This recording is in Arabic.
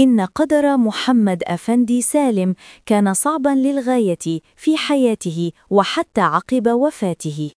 إن قدر محمد أفندي سالم كان صعبا للغاية في حياته وحتى عقب وفاته.